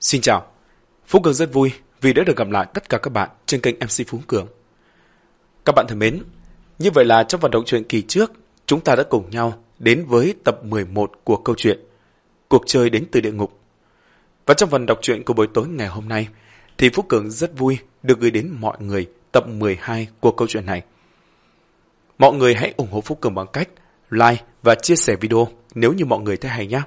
Xin chào, Phú Cường rất vui vì đã được gặp lại tất cả các bạn trên kênh MC Phú Cường. Các bạn thân mến, như vậy là trong vận động truyện kỳ trước, chúng ta đã cùng nhau đến với tập 11 của câu chuyện Cuộc chơi đến từ địa ngục. Và trong phần đọc truyện của buổi tối ngày hôm nay, thì Phú Cường rất vui được gửi đến mọi người tập 12 của câu chuyện này. Mọi người hãy ủng hộ Phú Cường bằng cách like và chia sẻ video nếu như mọi người thấy hay nhé.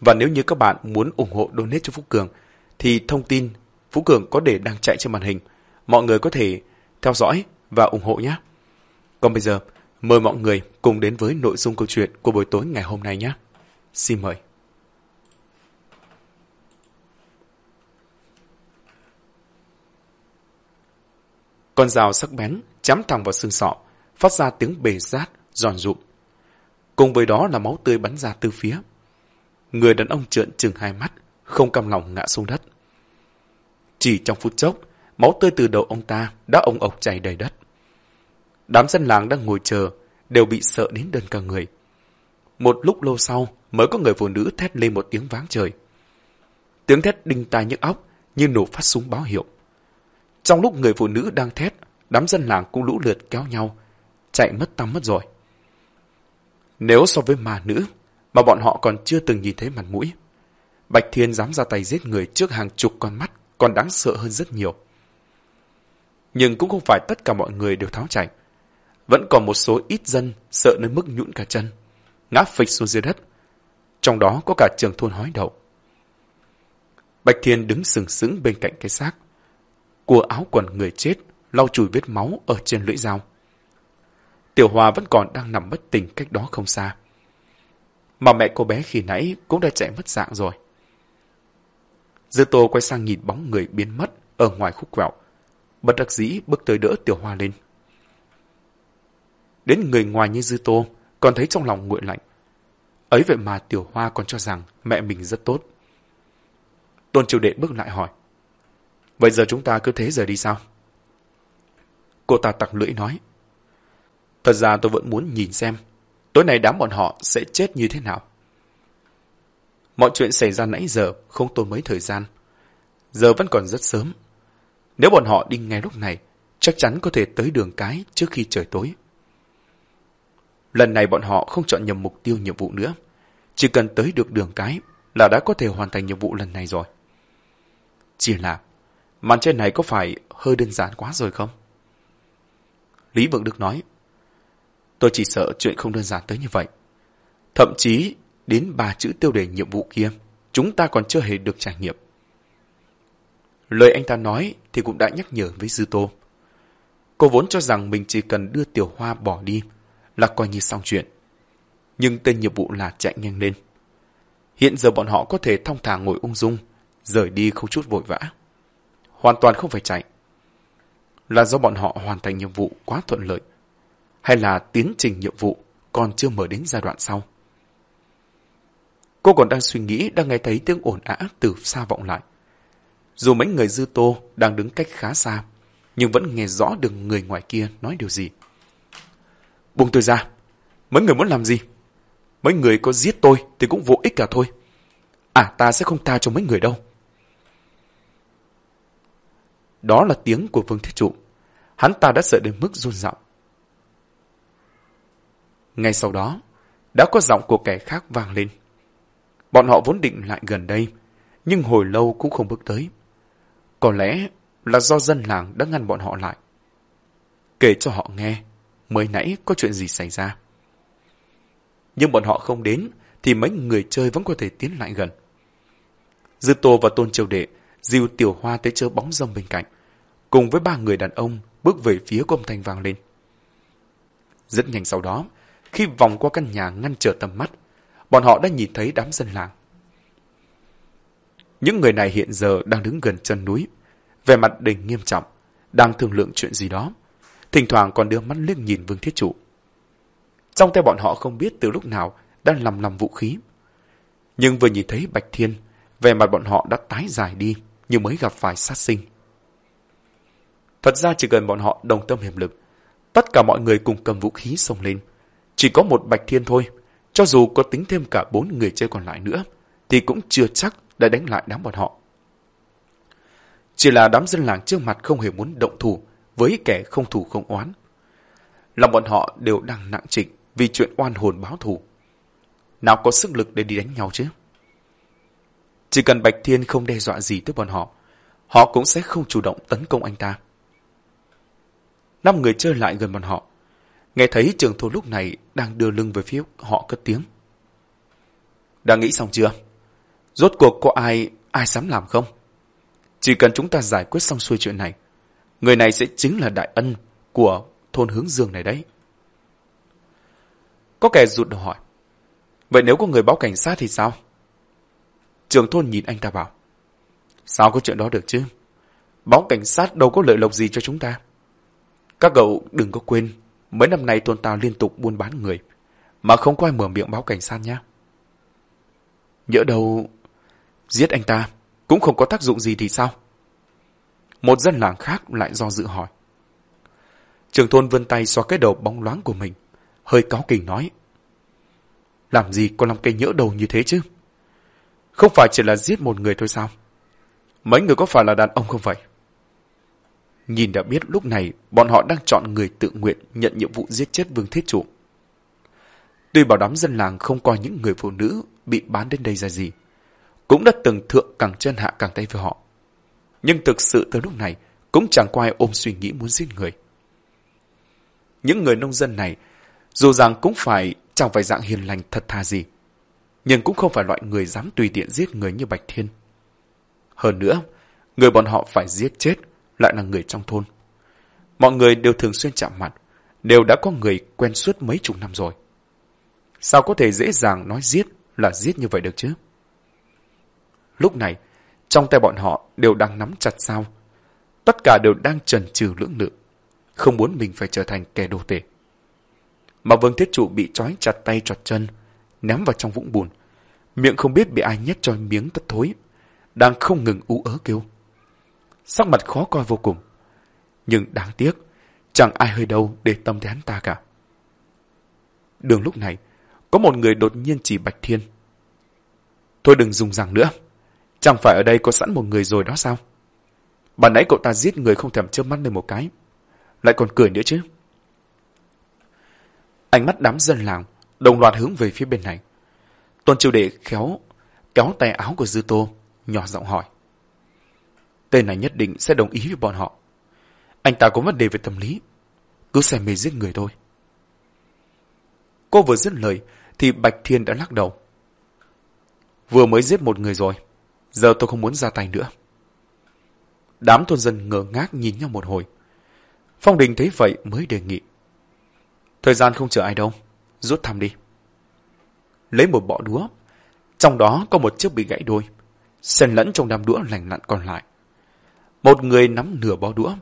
Và nếu như các bạn muốn ủng hộ donate cho Phú Cường, thì thông tin Phú Cường có để đang chạy trên màn hình. Mọi người có thể theo dõi và ủng hộ nhé. Còn bây giờ, mời mọi người cùng đến với nội dung câu chuyện của buổi tối ngày hôm nay nhé. Xin mời. Con dao sắc bén chém thẳng vào xương sọ, phát ra tiếng bề rát, giòn rụm. Cùng với đó là máu tươi bắn ra từ phía. Người đàn ông trợn trừng hai mắt, không cam lòng ngã xuống đất. Chỉ trong phút chốc, máu tươi từ đầu ông ta đã ông ộc chảy đầy đất. Đám dân làng đang ngồi chờ, đều bị sợ đến đơn cả người. Một lúc lâu sau, mới có người phụ nữ thét lên một tiếng váng trời. Tiếng thét đinh tai nhức óc, như nổ phát súng báo hiệu. Trong lúc người phụ nữ đang thét, đám dân làng cũng lũ lượt kéo nhau, chạy mất tăm mất rồi. Nếu so với ma nữ, mà bọn họ còn chưa từng nhìn thấy mặt mũi, Bạch Thiên dám ra tay giết người trước hàng chục con mắt còn đáng sợ hơn rất nhiều. Nhưng cũng không phải tất cả mọi người đều tháo chạy. Vẫn còn một số ít dân sợ đến mức nhũn cả chân, ngã phịch xuống dưới đất. Trong đó có cả trường thôn hói đậu. Bạch Thiên đứng sừng sững bên cạnh cái xác. Cua áo quần người chết, lau chùi vết máu ở trên lưỡi dao. Tiểu Hòa vẫn còn đang nằm bất tỉnh cách đó không xa. Mà mẹ cô bé khi nãy cũng đã chạy mất dạng rồi. Dư Tô quay sang nhìn bóng người biến mất ở ngoài khúc quẹo. Bất đắc dĩ bước tới đỡ Tiểu Hoa lên. Đến người ngoài như Dư Tô, còn thấy trong lòng nguội lạnh. Ấy vậy mà Tiểu Hoa còn cho rằng mẹ mình rất tốt. Tôn Triều Đệ bước lại hỏi. Vậy giờ chúng ta cứ thế rời đi sao? Cô ta tặc lưỡi nói. Thật ra tôi vẫn muốn nhìn xem tối nay đám bọn họ sẽ chết như thế nào. Mọi chuyện xảy ra nãy giờ không tốn mấy thời gian. Giờ vẫn còn rất sớm. Nếu bọn họ đi ngay lúc này, chắc chắn có thể tới đường cái trước khi trời tối. Lần này bọn họ không chọn nhầm mục tiêu nhiệm vụ nữa. Chỉ cần tới được đường cái là đã có thể hoàn thành nhiệm vụ lần này rồi. Chỉ là, màn trên này có phải hơi đơn giản quá rồi không? Lý Vượng Đức nói, tôi chỉ sợ chuyện không đơn giản tới như vậy. Thậm chí đến ba chữ tiêu đề nhiệm vụ kia, chúng ta còn chưa hề được trải nghiệm. Lời anh ta nói thì cũng đã nhắc nhở với Dư Tô. Cô vốn cho rằng mình chỉ cần đưa Tiểu Hoa bỏ đi là coi như xong chuyện. Nhưng tên nhiệm vụ là chạy nhanh lên. Hiện giờ bọn họ có thể thong thả ngồi ung dung, rời đi không chút vội vã. Hoàn toàn không phải chạy. Là do bọn họ hoàn thành nhiệm vụ quá thuận lợi, hay là tiến trình nhiệm vụ còn chưa mở đến giai đoạn sau. Cô còn đang suy nghĩ đang nghe thấy tiếng ồn ả từ xa vọng lại. Dù mấy người dư tô đang đứng cách khá xa, nhưng vẫn nghe rõ được người ngoài kia nói điều gì. Buông tôi ra. Mấy người muốn làm gì? Mấy người có giết tôi thì cũng vô ích cả thôi. À ta sẽ không tha cho mấy người đâu. Đó là tiếng của Vương Thiết Trụ. Hắn ta đã sợ đến mức run giọng. Ngay sau đó, đã có giọng của kẻ khác vang lên. Bọn họ vốn định lại gần đây, nhưng hồi lâu cũng không bước tới. Có lẽ là do dân làng đã ngăn bọn họ lại. Kể cho họ nghe, mới nãy có chuyện gì xảy ra. Nhưng bọn họ không đến, thì mấy người chơi vẫn có thể tiến lại gần. Dư Tô và Tôn Triều Đệ dìu Tiểu Hoa tới chớ bóng rông bên cạnh, cùng với ba người đàn ông bước về phía của âm thanh vang lên. Rất nhanh sau đó, khi vòng qua căn nhà ngăn trở tầm mắt, bọn họ đã nhìn thấy đám dân làng. Những người này hiện giờ đang đứng gần chân núi, vẻ mặt đầy nghiêm trọng, đang thương lượng chuyện gì đó. Thỉnh thoảng còn đưa mắt liếc nhìn Vương Thiết chủ. Trong tay bọn họ không biết từ lúc nào đang lầm lầm vũ khí. Nhưng vừa nhìn thấy Bạch Thiên, vẻ mặt bọn họ đã tái dài đi như mới gặp phải sát sinh. Thật ra chỉ cần bọn họ đồng tâm hiệp lực, tất cả mọi người cùng cầm vũ khí xông lên. Chỉ có một Bạch Thiên thôi, cho dù có tính thêm cả bốn người chơi còn lại nữa, thì cũng chưa chắc đã đánh lại đám bọn họ. Chỉ là đám dân làng trước mặt không hề muốn động thủ với kẻ không thủ không oán. Lòng bọn họ đều đang nặng trịch vì chuyện oan hồn báo thù. Nào có sức lực để đi đánh nhau chứ? Chỉ cần Bạch Thiên không đe dọa gì tới bọn họ, họ cũng sẽ không chủ động tấn công anh ta. Năm người chơi lại gần bọn họ. Nghe thấy trường thôn lúc này đang đưa lưng về phía họ cất tiếng. Đã nghĩ xong chưa? Rốt cuộc có ai, ai dám làm không? Chỉ cần chúng ta giải quyết xong xuôi chuyện này, người này sẽ chính là đại ân của thôn hướng dương này đấy. Có kẻ rụt đầu hỏi. Vậy nếu có người báo cảnh sát thì sao? Trường thôn nhìn anh ta bảo. Sao có chuyện đó được chứ? Báo cảnh sát đâu có lợi lộc gì cho chúng ta. Các cậu đừng có quên, mấy năm nay thôn ta liên tục buôn bán người, mà không có ai mở miệng báo cảnh sát nhé. Nhỡ đâu giết anh ta cũng không có tác dụng gì thì sao? Một dân làng khác lại do dự hỏi. Trường thôn vươn tay xóa cái đầu bóng loáng của mình, hơi cáo kỉnh nói. Làm gì có làm cây nhỡ đầu như thế chứ? Không phải chỉ là giết một người thôi sao? Mấy người có phải là đàn ông không vậy? Nhìn đã biết lúc này bọn họ đang chọn người tự nguyện nhận nhiệm vụ giết chết Vương Thiết Chủ. Tuy bảo đám dân làng không coi những người phụ nữ bị bán đến đây ra gì, cũng đã từng thượng càng chân hạ càng tay với họ. Nhưng thực sự tới lúc này cũng chẳng có ai ôm suy nghĩ muốn giết người. Những người nông dân này dù rằng cũng phải chẳng phải dạng hiền lành thật thà gì, nhưng cũng không phải loại người dám tùy tiện giết người như Bạch Thiên. Hơn nữa, người bọn họ phải giết chết lại là người trong thôn. Mọi người đều thường xuyên chạm mặt, đều đã có người quen suốt mấy chục năm rồi. Sao có thể dễ dàng nói giết là giết như vậy được chứ? Lúc này, trong tay bọn họ đều đang nắm chặt sao. Tất cả đều đang trần trừ lưỡng lự, không muốn mình phải trở thành kẻ đồ tể. Mà Vương Thiết Trụ bị trói chặt tay chặt chân, ném vào trong vũng bùn. Miệng không biết bị ai nhét cho miếng tất thối, đang không ngừng ú ớ kêu. Sắc mặt khó coi vô cùng. Nhưng đáng tiếc, chẳng ai hơi đâu để tâm đến hắn ta cả. Đường lúc này, có một người đột nhiên chỉ Bạch Thiên. Thôi đừng dùng rằng nữa. Chẳng phải ở đây có sẵn một người rồi đó sao? Bạn nãy cậu ta giết người không thèm chớp mắt lên một cái. Lại còn cười nữa chứ. Ánh mắt đám dân làng đồng loạt hướng về phía bên này. Tôn triều đệ khéo kéo tay áo của Dư Tô, nhỏ giọng hỏi. Tên này nhất định sẽ đồng ý với bọn họ. Anh ta có vấn đề về tâm lý. Cứ xem mê giết người thôi. Cô vừa dứt lời, thì Bạch Thiên đã lắc đầu. Vừa mới giết một người rồi. Giờ tôi không muốn ra tay nữa. Đám thôn dân ngơ ngác nhìn nhau một hồi. Phong Đình thấy vậy mới đề nghị. Thời gian không chờ ai đâu. Rút thăm đi. Lấy một bọ đũa. Trong đó có một chiếc bị gãy đôi. Xen lẫn trong đám đũa lành lặn còn lại. Một người nắm nửa bó đũa.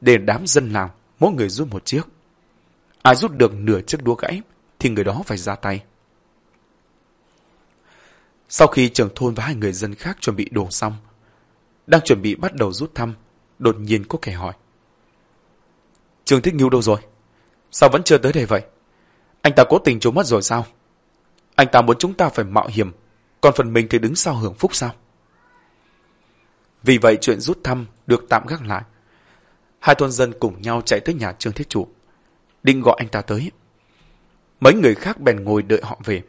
Để đám dân làm mỗi người rút một chiếc. Ai rút được nửa chiếc đũa gãy thì người đó phải ra tay. Sau khi trưởng thôn và hai người dân khác chuẩn bị đồ xong, đang chuẩn bị bắt đầu rút thăm, đột nhiên có kẻ hỏi. Trường Thích Ngưu đâu rồi? Sao vẫn chưa tới đây vậy? Anh ta cố tình trốn mất rồi sao? Anh ta muốn chúng ta phải mạo hiểm, còn phần mình thì đứng sau hưởng phúc sao? Vì vậy chuyện rút thăm được tạm gác lại. Hai thôn dân cùng nhau chạy tới nhà Trương Thiết Chủ, định gọi anh ta tới. Mấy người khác bèn ngồi đợi họ về.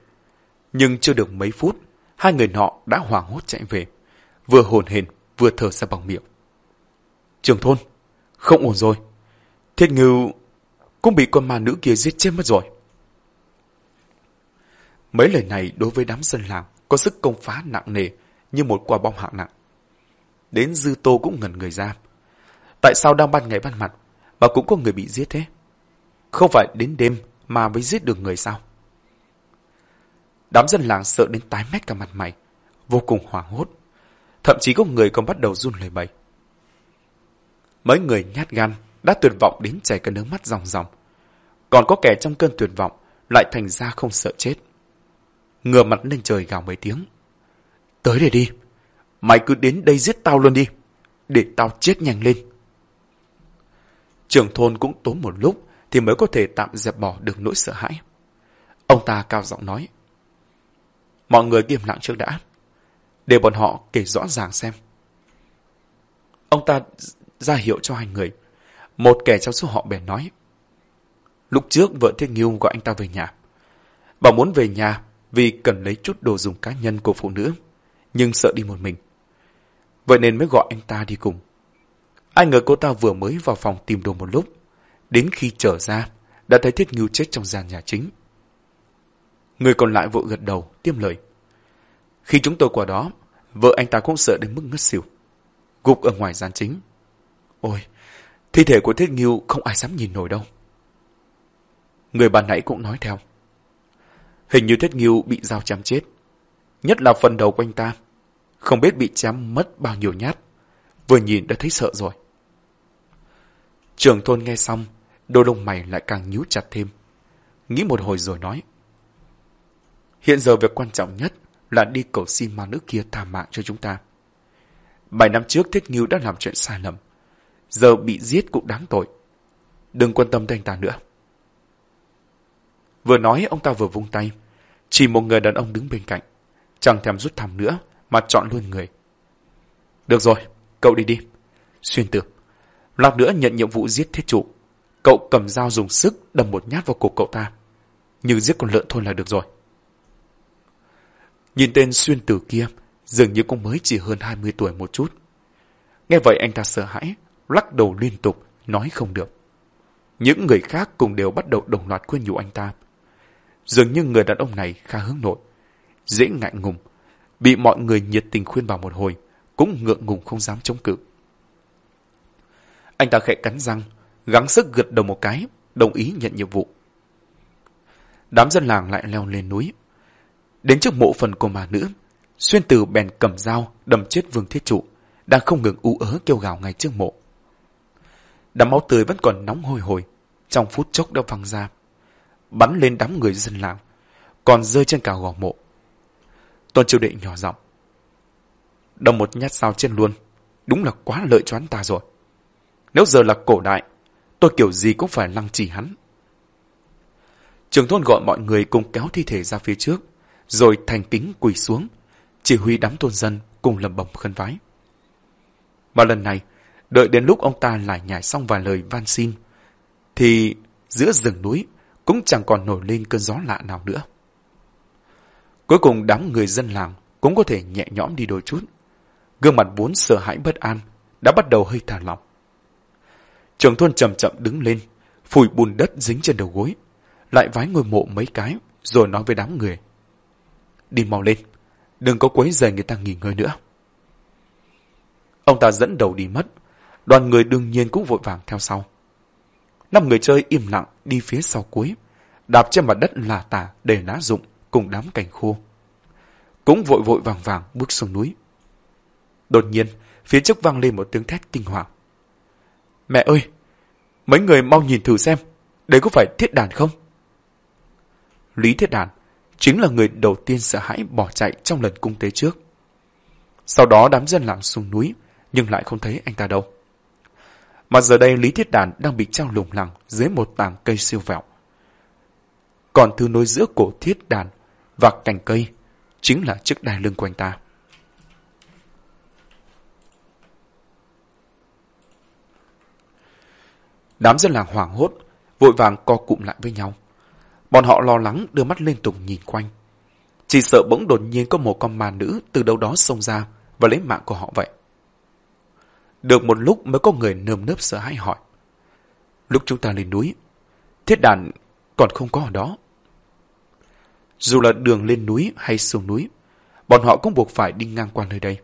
Nhưng chưa được mấy phút, hai người nọ đã hoảng hốt chạy về, vừa hồn hển vừa thở ra bằng miệng. Trường thôn, không ổn rồi. Thiết ngưu cũng bị con ma nữ kia giết chết mất rồi. Mấy lời này đối với đám dân làng có sức công phá nặng nề như một quả bom hạng nặng. Đến dư tô cũng ngẩn người ra. Tại sao đang ban ngày ban mặt mà cũng có người bị giết thế? Không phải đến đêm mà mới giết được người sao? Đám dân làng sợ đến tái mét cả mặt mày, vô cùng hoảng hốt. Thậm chí có người còn bắt đầu run lời bày. Mấy người nhát gan đã tuyệt vọng đến chảy cả nước mắt ròng ròng. Còn có kẻ trong cơn tuyệt vọng lại thành ra không sợ chết. Ngửa mặt lên trời gào mấy tiếng. Tới để đi. Mày cứ đến đây giết tao luôn đi. Để tao chết nhanh lên. Trưởng thôn cũng tốn một lúc thì mới có thể tạm dẹp bỏ được nỗi sợ hãi. Ông ta cao giọng nói. Mọi người im lặng trước đã. Để bọn họ kể rõ ràng xem. Ông ta ra hiệu cho hai người. Một kẻ trong số họ bèn nói. Lúc trước vợ thiên Nghiêu gọi anh ta về nhà. Bà muốn về nhà vì cần lấy chút đồ dùng cá nhân của phụ nữ, nhưng sợ đi một mình. Vậy nên mới gọi anh ta đi cùng. Ai ngờ cô ta vừa mới vào phòng tìm đồ một lúc, đến khi trở ra, đã thấy Thiết Ngưu chết trong gian nhà chính. Người còn lại vội gật đầu, tiêm lời. Khi chúng tôi qua đó, vợ anh ta cũng sợ đến mức ngất xỉu. Gục ở ngoài gian chính. Ôi, thi thể của Thiết Ngưu không ai dám nhìn nổi đâu. Người bạn nãy cũng nói theo. Hình như Thiết Ngưu bị dao chém chết. Nhất là phần đầu của anh ta. Không biết bị chém mất bao nhiêu nhát. Vừa nhìn đã thấy sợ rồi. Trường thôn nghe xong, đôi lông mày lại càng nhíu chặt thêm. Nghĩ một hồi rồi nói. Hiện giờ việc quan trọng nhất là đi cầu xin ma nữ kia tha mạng cho chúng ta. Bảy năm trước Thiết Nghiêu đã làm chuyện sai lầm. Giờ bị giết cũng đáng tội. Đừng quan tâm đến anh ta nữa. Vừa nói ông ta vừa vung tay. Chỉ một người đàn ông đứng bên cạnh. Chẳng thèm rút thăm nữa mà chọn luôn người. Được rồi, cậu đi đi. Xuyên tử. Lát nữa nhận nhiệm vụ giết thiết chủ. Cậu cầm dao dùng sức đâm một nhát vào cổ cậu ta. Như giết con lợn thôi là được rồi. Nhìn tên xuyên tử kia, dường như cũng mới chỉ hơn 20 tuổi một chút. Nghe vậy anh ta sợ hãi, lắc đầu liên tục, nói không được. Những người khác cùng đều bắt đầu đồng loạt khuyên nhủ anh ta. Dường như người đàn ông này khá hướng nội, dễ ngại ngùng, bị mọi người nhiệt tình khuyên bảo một hồi, cũng ngượng ngùng không dám chống cự. Anh ta khẽ cắn răng, gắng sức gật đầu một cái, đồng ý nhận nhiệm vụ. Đám dân làng lại leo lên núi. Đến trước mộ phần của mà nữ, xuyên từ bèn cầm dao đâm chết vương thiết trụ, đang không ngừng u ớ kêu gào ngay trước mộ. Đám máu tươi vẫn còn nóng hôi hổi, trong phút chốc đã văng ra, bắn lên đám người dân làng, còn rơi trên cả gò mộ. Tôn triều đệ nhỏ giọng Đâm một nhát sao trên luôn, đúng là quá lợi cho hắn ta rồi. Nếu giờ là cổ đại, tôi kiểu gì cũng phải lăng trì hắn. Trường thôn gọi mọi người cùng kéo thi thể ra phía trước, rồi thành kính quỳ xuống, chỉ huy đám thôn dân cùng lầm bầm khấn vái. Mà lần này, đợi đến lúc ông ta lại nhảy xong vài lời van xin, thì giữa rừng núi cũng chẳng còn nổi lên cơn gió lạ nào nữa. Cuối cùng đám người dân làng cũng có thể nhẹ nhõm đi đôi chút. Gương mặt vốn sợ hãi bất an đã bắt đầu hơi thả lỏng. Trường thôn chậm chậm đứng lên, phủi bùn đất dính trên đầu gối, lại vái ngôi mộ mấy cái, rồi nói với đám người. Đi mau lên, đừng có quấy rầy người ta nghỉ ngơi nữa. Ông ta dẫn đầu đi mất, đoàn người đương nhiên cũng vội vàng theo sau. Năm người chơi im lặng đi phía sau cuối, đạp trên mặt đất là tả để lá rụng cùng đám cành khô. Cũng vội vội vàng vàng bước xuống núi. Đột nhiên, phía trước vang lên một tiếng thét kinh hoàng. Mẹ ơi! Mấy người mau nhìn thử xem, đấy có phải thiết đàn không? Lý thiết đàn chính là người đầu tiên sợ hãi bỏ chạy trong lần cung tế trước. Sau đó đám dân làng xuống núi, nhưng lại không thấy anh ta đâu. Mà giờ đây Lý Thiết Đàn đang bị trao lủng lẳng dưới một tảng cây siêu vẹo. Còn thứ nối giữa cổ Thiết Đàn và cành cây chính là chiếc đai lưng của anh ta. Đám dân làng hoảng hốt, vội vàng co cụm lại với nhau. Bọn họ lo lắng đưa mắt liên tục nhìn quanh. Chỉ sợ bỗng đột nhiên có một con ma nữ từ đâu đó xông ra và lấy mạng của họ vậy. Được một lúc mới có người nơm nớp sợ hãi hỏi. Lúc chúng ta lên núi, thiết đàn còn không có ở đó. Dù là đường lên núi hay xuống núi, bọn họ cũng buộc phải đi ngang qua nơi đây.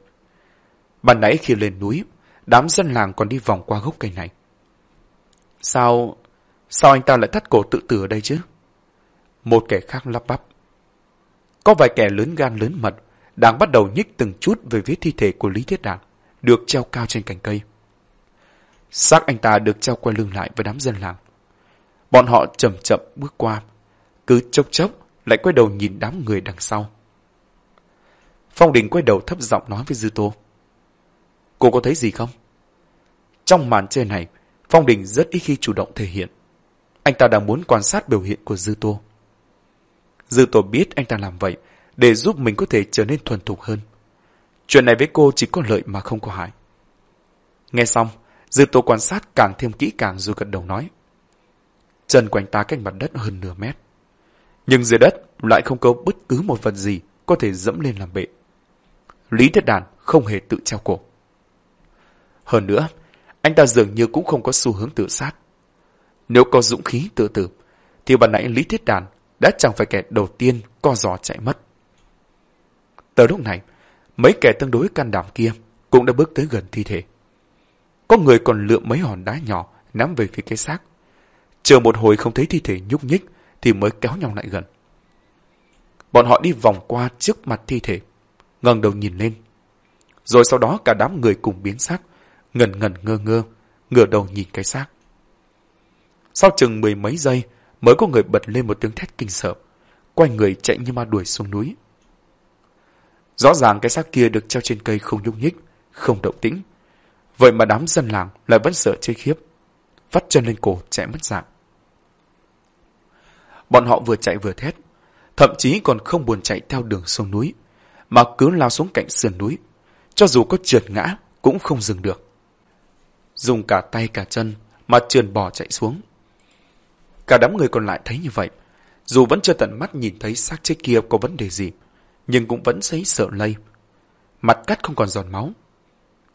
Ban nãy khi lên núi, đám dân làng còn đi vòng qua gốc cây này. Sao... sao anh ta lại thắt cổ tự tử ở đây chứ? Một kẻ khác lắp bắp. Có vài kẻ lớn gan lớn mật đang bắt đầu nhích từng chút về phía thi thể của Lý Thiết Đạt, được treo cao trên cành cây. Xác anh ta được treo quay lưng lại với đám dân làng. Bọn họ chậm chậm bước qua, cứ chốc chốc lại quay đầu nhìn đám người đằng sau. Phong Đình quay đầu thấp giọng nói với Dư Tô. Cô có thấy gì không? Trong màn chơi này, Phong Đình rất ít khi chủ động thể hiện. Anh ta đang muốn quan sát biểu hiện của Dư Tô. Dư Tô biết anh ta làm vậy để giúp mình có thể trở nên thuần thục hơn. Chuyện này với cô chỉ có lợi mà không có hại. Nghe xong, dư tô quan sát càng thêm kỹ càng rồi gật đầu nói. Chân anh ta cách mặt đất hơn nửa mét. Nhưng dưới đất lại không có bất cứ một vật gì có thể dẫm lên làm bệ. Lý Thiết Đàn không hề tự treo cổ. Hơn nữa, anh ta dường như cũng không có xu hướng tự sát. Nếu có dũng khí tự tử, thì bản nãy Lý Thiết Đàn đã chẳng phải kẻ đầu tiên co giò chạy mất. Tới lúc này, mấy kẻ tương đối can đảm kia cũng đã bước tới gần thi thể. Có người còn lượm mấy hòn đá nhỏ nắm về phía cái xác. Chờ một hồi không thấy thi thể nhúc nhích thì mới kéo nhau lại gần. Bọn họ đi vòng qua trước mặt thi thể, ngẩng đầu nhìn lên. Rồi sau đó cả đám người cùng biến sắc, ngần ngần ngơ ngơ, ngửa đầu nhìn cái xác. Sau chừng mười mấy giây mới có người bật lên một tiếng thét kinh sợ, quay người chạy như ma đuổi xuống núi. Rõ ràng cái xác kia được treo trên cây không nhúc nhích, không động tĩnh. Vậy mà đám dân làng lại vẫn sợ chê khiếp, vắt chân lên cổ chạy mất dạng. Bọn họ vừa chạy vừa thét, thậm chí còn không buồn chạy theo đường sông núi, mà cứ lao xuống cạnh sườn núi. Cho dù có trượt ngã, cũng không dừng được. Dùng cả tay cả chân mà trườn bò chạy xuống. Cả đám người còn lại thấy như vậy, dù vẫn chưa tận mắt nhìn thấy xác chết kia có vấn đề gì, nhưng cũng vẫn thấy sợ lây. Mặt cắt không còn giọt máu.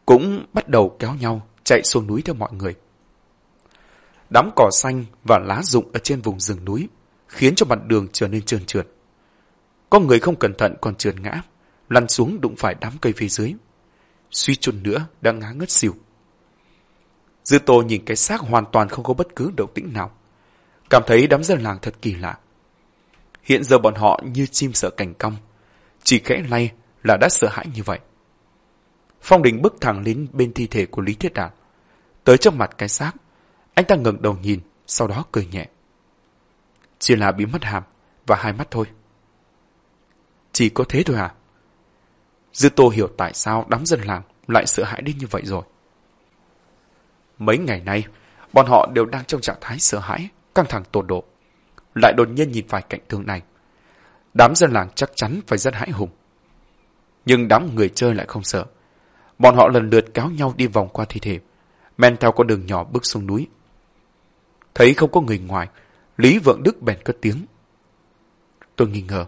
Cũng bắt đầu kéo nhau chạy xuống núi theo mọi người. Đám cỏ xanh và lá rụng ở trên vùng rừng núi khiến cho mặt đường trở nên trơn trượt. Có người không cẩn thận còn trượt ngã, lăn xuống đụng phải đám cây phía dưới. Suy chút nữa đã ngã ngất xỉu. Dư tô nhìn cái xác hoàn toàn không có bất cứ động tĩnh nào. Cảm thấy đám dân làng thật kỳ lạ. Hiện giờ bọn họ như chim sợ cảnh cong. Chỉ khẽ lay là đã sợ hãi như vậy. Phong Đình bước thẳng đến bên thi thể của Lý Thiết Đạt. Tới trước mặt cái xác, anh ta ngẩng đầu nhìn, sau đó cười nhẹ. Chỉ là bị mất hàm và hai mắt thôi. Chỉ có thế thôi à? Dư Tô hiểu tại sao đám dân làng lại sợ hãi đến như vậy rồi. Mấy ngày nay, bọn họ đều đang trong trạng thái sợ hãi, căng thẳng tột độ. Lại đột nhiên nhìn phải cảnh tượng này. Đám dân làng chắc chắn phải rất hãi hùng. Nhưng đám người chơi lại không sợ. Bọn họ lần lượt kéo nhau đi vòng qua thi thể, men theo con đường nhỏ bước xuống núi. Thấy không có người ngoài, Lý Vượng Đức bèn cất tiếng. Tôi nghi ngờ,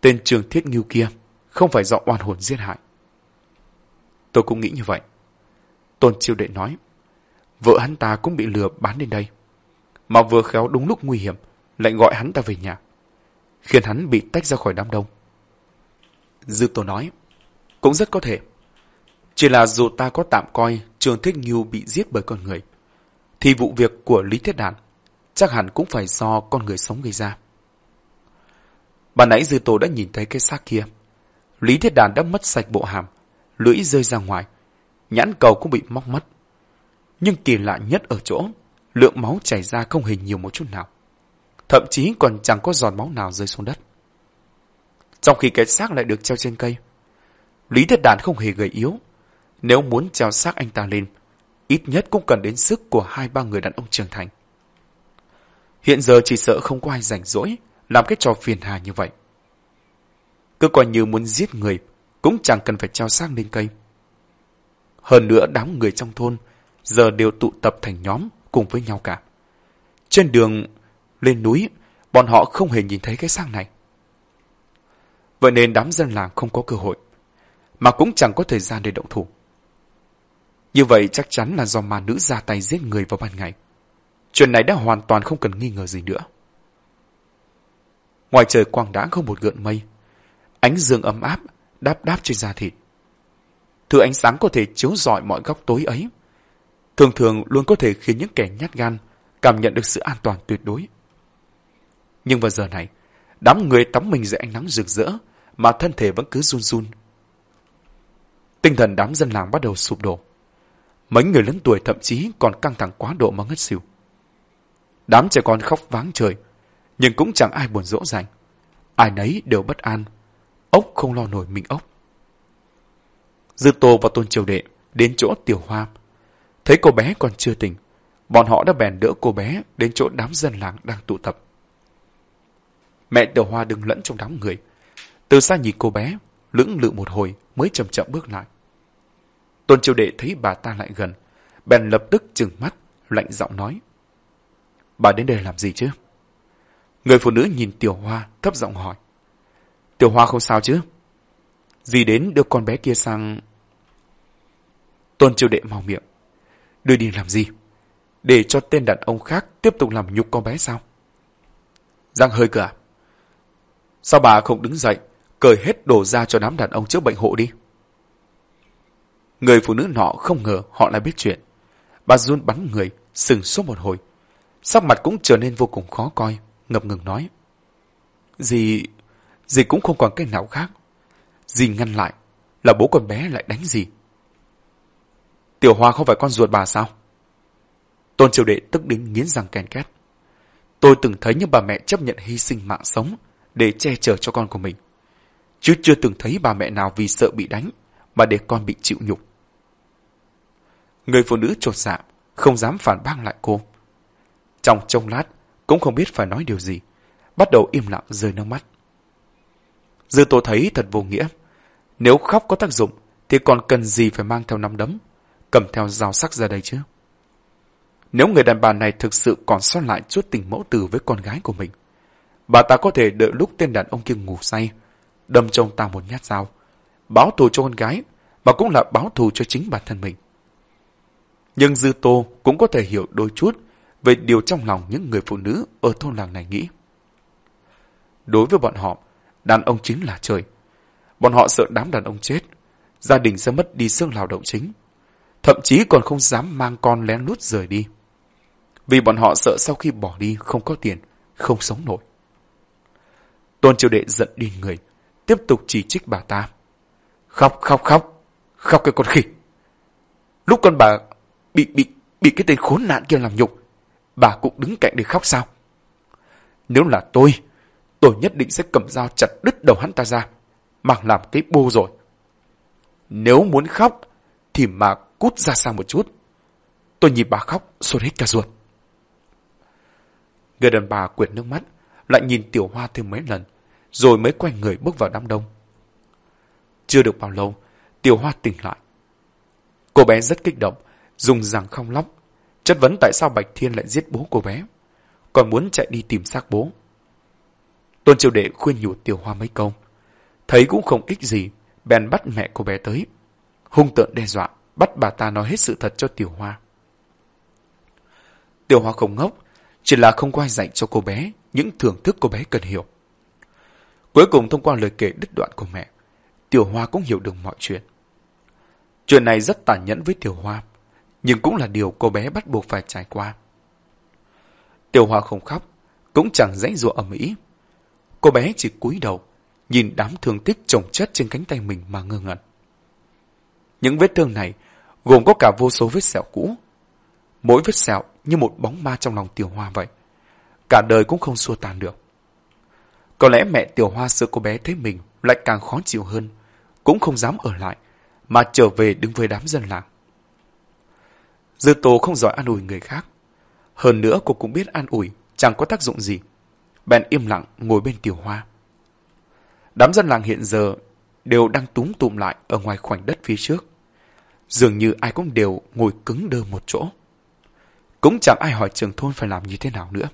tên trường thiết nghiêu kia không phải do oan hồn giết hại. Tôi cũng nghĩ như vậy. Tôn Chiêu Đệ nói, vợ hắn ta cũng bị lừa bán đến đây. Mà vừa khéo đúng lúc nguy hiểm, lại gọi hắn ta về nhà, khiến hắn bị tách ra khỏi đám đông. Dư Tô nói, cũng rất có thể. Chỉ là dù ta có tạm coi Trường Thiết Nghiêu bị giết bởi con người, thì vụ việc của Lý Thiết Đàn chắc hẳn cũng phải do con người sống gây ra. Bà nãy Dư tổ đã nhìn thấy cái xác kia. Lý Thiết Đàn đã mất sạch bộ hàm, lưỡi rơi ra ngoài, nhãn cầu cũng bị móc mất. Nhưng kỳ lạ nhất ở chỗ, lượng máu chảy ra không hề nhiều một chút nào. Thậm chí còn chẳng có giọt máu nào rơi xuống đất. Trong khi cái xác lại được treo trên cây, Lý Thiết Đàn không hề gầy yếu. Nếu muốn treo xác anh ta lên, ít nhất cũng cần đến sức của hai ba người đàn ông trưởng thành. Hiện giờ chỉ sợ không có ai rảnh rỗi làm cái trò phiền hà như vậy. Cứ coi như muốn giết người, cũng chẳng cần phải treo xác lên cây. Hơn nữa đám người trong thôn giờ đều tụ tập thành nhóm cùng với nhau cả. Trên đường lên núi, bọn họ không hề nhìn thấy cái xác này. Vậy nên đám dân làng không có cơ hội, mà cũng chẳng có thời gian để động thủ. Như vậy chắc chắn là do ma nữ ra tay giết người vào ban ngày. Chuyện này đã hoàn toàn không cần nghi ngờ gì nữa. Ngoài trời quang đãng không một gợn mây. Ánh dương ấm áp, đáp đáp trên da thịt. Thứ ánh sáng có thể chiếu rọi mọi góc tối ấy. Thường thường luôn có thể khiến những kẻ nhát gan cảm nhận được sự an toàn tuyệt đối. Nhưng vào giờ này, đám người tắm mình dưới ánh nắng rực rỡ mà thân thể vẫn cứ run run. Tinh thần đám dân làng bắt đầu sụp đổ. Mấy người lớn tuổi thậm chí còn căng thẳng quá độ mà ngất xỉu. Đám trẻ con khóc váng trời, nhưng cũng chẳng ai buồn dỗ dành. Ai nấy đều bất an. Ốc không lo nổi mình ốc. Dư Tô và Tôn Triều Đệ đến chỗ Tiểu Hoa. Thấy cô bé còn chưa tỉnh, bọn họ đã bèn đỡ cô bé đến chỗ đám dân làng đang tụ tập. Mẹ Tiểu Hoa đứng lẫn trong đám người. Từ xa nhìn cô bé, lưỡng lự một hồi mới chậm chậm bước lại. Tôn Triều Đệ thấy bà ta lại gần, bèn lập tức trừng mắt, lạnh giọng nói. Bà đến đây làm gì chứ? Người phụ nữ nhìn Tiểu Hoa thấp giọng hỏi. Tiểu Hoa không sao chứ? Dì đến đưa con bé kia sang... Tôn triều đệ mau miệng. Đưa đi làm gì? Để cho tên đàn ông khác tiếp tục làm nhục con bé sao? Giang hơi cửa. À? Sao bà không đứng dậy, cởi hết đồ ra cho đám đàn ông trước bệnh hộ đi? Người phụ nữ nọ không ngờ họ lại biết chuyện. Bà run bắn người, sừng suốt một hồi. Sắc mặt cũng trở nên vô cùng khó coi, ngập ngừng nói. Dì... dì cũng không còn cách nào khác. Dì ngăn lại, là bố con bé lại đánh dì. Tiểu Hoa không phải con ruột bà sao? Tôn triều đệ tức đến nghiến răng kèn két. Tôi từng thấy những bà mẹ chấp nhận hy sinh mạng sống để che chở cho con của mình. Chứ chưa từng thấy bà mẹ nào vì sợ bị đánh mà để con bị chịu nhục. Người phụ nữ trột dạ, không dám phản bác lại cô. Trong trông lát, cũng không biết phải nói điều gì, bắt đầu im lặng rơi nước mắt. Dư tô thấy thật vô nghĩa. Nếu khóc có tác dụng, thì còn cần gì phải mang theo nắm đấm, cầm theo dao sắc ra đây chứ? Nếu người đàn bà này thực sự còn sót lại chút tình mẫu tử với con gái của mình, bà ta có thể đợi lúc tên đàn ông kia ngủ say, đâm chồng ta một nhát dao, báo thù cho con gái, mà cũng là báo thù cho chính bản thân mình. Nhưng Dư Tô cũng có thể hiểu đôi chút về điều trong lòng những người phụ nữ ở thôn làng này nghĩ. Đối với bọn họ, đàn ông chính là trời. Bọn họ sợ đám đàn ông chết, gia đình sẽ mất đi xương lao động chính. Thậm chí còn không dám mang con lén lút rời đi. Vì bọn họ sợ sau khi bỏ đi không có tiền, không sống nổi. Tôn triều đệ giận đi người, tiếp tục chỉ trích bà ta. Khóc, khóc, khóc, khóc cái con khỉ. Lúc con bà bị bị bị cái tên khốn nạn kia làm nhục, bà cũng đứng cạnh để khóc sao? Nếu là tôi, tôi nhất định sẽ cầm dao chặt đứt đầu hắn ta ra, mang làm cái bô rồi. Nếu muốn khóc, thì mà cút ra xa một chút. Tôi nhìn bà khóc, sốt hết cả ruột. Người đàn bà quyệt nước mắt, lại nhìn tiểu hoa thêm mấy lần, rồi mới quay người bước vào đám đông. Chưa được bao lâu, tiểu hoa tỉnh lại. Cô bé rất kích động, dùng rằng không lóc, chất vấn tại sao Bạch Thiên lại giết bố cô bé, còn muốn chạy đi tìm xác bố. Tôn Triều Đệ khuyên nhủ Tiểu Hoa mấy câu, thấy cũng không ích gì, bèn bắt mẹ cô bé tới, hung tợn đe dọa, bắt bà ta nói hết sự thật cho Tiểu Hoa. Tiểu Hoa không ngốc, chỉ là không quay dạy cho cô bé những thưởng thức cô bé cần hiểu. Cuối cùng thông qua lời kể đứt đoạn của mẹ, Tiểu Hoa cũng hiểu được mọi chuyện. Chuyện này rất tàn nhẫn với Tiểu Hoa, nhưng cũng là điều cô bé bắt buộc phải trải qua. Tiểu Hoa không khóc, cũng chẳng dãy dụa ở Mỹ. Cô bé chỉ cúi đầu, nhìn đám thương tích chồng chất trên cánh tay mình mà ngơ ngẩn. Những vết thương này gồm có cả vô số vết sẹo cũ. Mỗi vết sẹo như một bóng ma trong lòng Tiểu Hoa vậy. Cả đời cũng không xua tan được. Có lẽ mẹ Tiểu Hoa sợ cô bé thấy mình lại càng khó chịu hơn, cũng không dám ở lại, mà trở về đứng với đám dân làng. Dư Tô không giỏi an ủi người khác. Hơn nữa cô cũng biết an ủi chẳng có tác dụng gì. Bèn im lặng ngồi bên Tiểu Hoa. Đám dân làng hiện giờ đều đang túm tụm lại ở ngoài khoảnh đất phía trước. Dường như ai cũng đều ngồi cứng đơ một chỗ. Cũng chẳng ai hỏi trưởng thôn phải làm như thế nào nữa.